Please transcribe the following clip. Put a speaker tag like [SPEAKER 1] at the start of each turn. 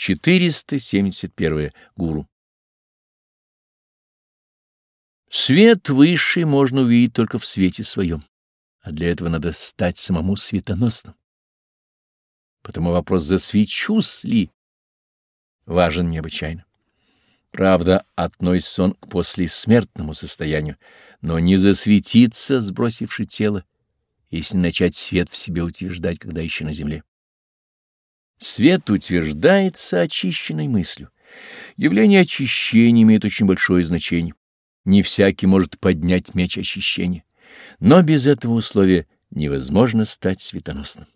[SPEAKER 1] 471. Гуру. Свет высший можно увидеть только в свете своем, а для этого надо стать самому светоносным. Потому вопрос «засвечусь ли?» важен необычайно. Правда, относится он к послесмертному состоянию, но не засветиться, сбросивши тело, если начать свет в себе утверждать, когда еще на земле. Свет утверждается очищенной мыслью. Явление очищения имеет очень большое значение. Не всякий может поднять меч очищения, но без этого условия невозможно стать светоносным.